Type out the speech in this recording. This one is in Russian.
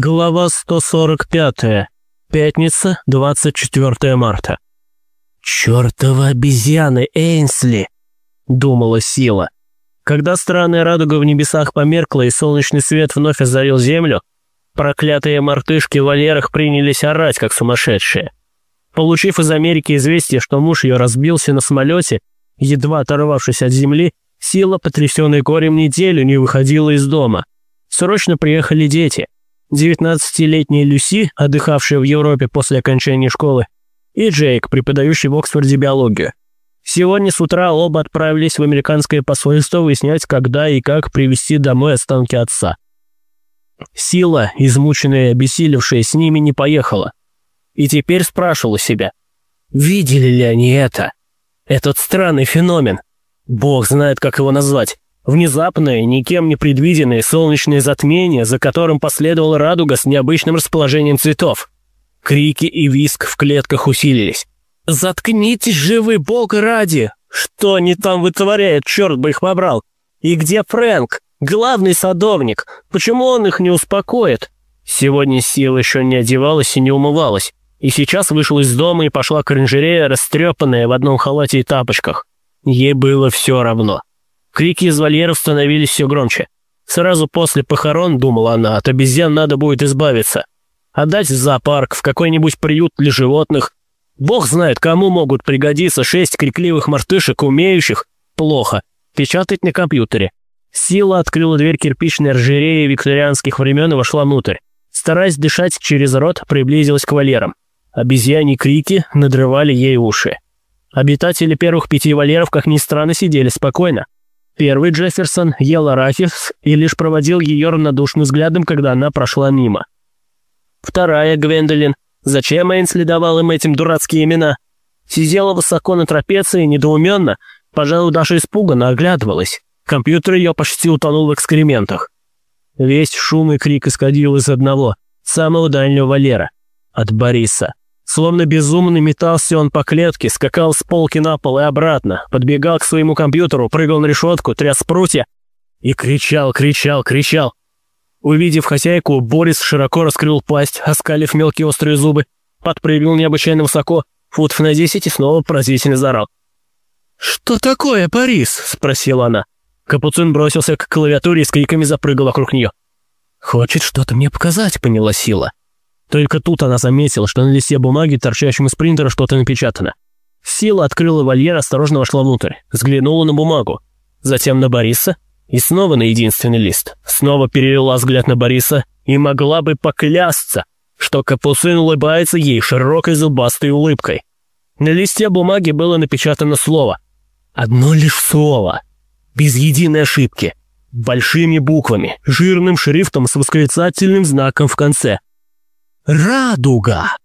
Глава 145. Пятница, 24 марта. «Чёртова обезьяны, Эйнсли!» – думала Сила. Когда странная радуга в небесах померкла и солнечный свет вновь озарил землю, проклятые мартышки в вольерах принялись орать, как сумасшедшие. Получив из Америки известие, что муж ее разбился на самолете, едва оторвавшись от земли, Сила, потрясенная горем неделю, не выходила из дома. Срочно приехали дети – 19-летняя Люси, отдыхавшая в Европе после окончания школы, и Джейк, преподающий в Оксфорде биологию. Сегодня с утра оба отправились в американское посольство выяснять, когда и как привезти домой останки отца. Сила, измученная и обессилевшая, с ними не поехала. И теперь спрашивала себя, видели ли они это? Этот странный феномен. Бог знает, как его назвать. Внезапное, никем не предвиденное солнечное затмение, за которым последовала радуга с необычным расположением цветов. Крики и виск в клетках усилились. «Заткнитесь же вы, бог ради! Что они там вытворяют, черт бы их побрал! И где Фрэнк, главный садовник? Почему он их не успокоит?» Сегодня Сила еще не одевалась и не умывалась, и сейчас вышла из дома и пошла к оранжерее, растрепанная в одном халате и тапочках. Ей было все равно. Крики из вольеров становились все громче. Сразу после похорон, думала она, от обезьян надо будет избавиться. Отдать в зоопарк, в какой-нибудь приют для животных. Бог знает, кому могут пригодиться шесть крикливых мартышек, умеющих, плохо, печатать на компьютере. Сила открыла дверь кирпичной ржереи викторианских времен и вошла внутрь. Стараясь дышать через рот, приблизилась к вольерам. Обезьяни крики надрывали ей уши. Обитатели первых пяти вольеров, как ни странно, сидели спокойно. Первый Джефферсон ел арахис и лишь проводил ее равнодушным взглядом, когда она прошла мимо. Вторая Гвендолин, зачем Эйнсли давал им этим дурацкие имена, сидела высоко на трапеции недоуменно, пожалуй, даже испуганно оглядывалась. Компьютер ее почти утонул в экскрементах. Весь шум и крик исходил из одного, самого дальнего Валера, от Бориса. Словно безумный метался он по клетке, скакал с полки на пол и обратно, подбегал к своему компьютеру, прыгал на решетку, тряс прутья и кричал, кричал, кричал. Увидев хозяйку, Борис широко раскрыл пасть, оскалив мелкие острые зубы, подпрыгнул необычайно высоко, футов на десять и снова поразительно заорал. «Что такое, Борис?» – спросила она. Капуцин бросился к клавиатуре и с криками запрыгал вокруг нее. «Хочет что-то мне показать», – поняла Сила. Только тут она заметила, что на листе бумаги, торчащем из принтера, что-то напечатано. Сила открыла вольер, осторожно вошла внутрь, взглянула на бумагу, затем на Бориса и снова на единственный лист. Снова перевела взгляд на Бориса и могла бы поклясться, что Капуцин улыбается ей широкой зубастой улыбкой. На листе бумаги было напечатано слово. Одно лишь слово. Без единой ошибки. Большими буквами, жирным шрифтом с восклицательным знаком в конце – «Радуга!»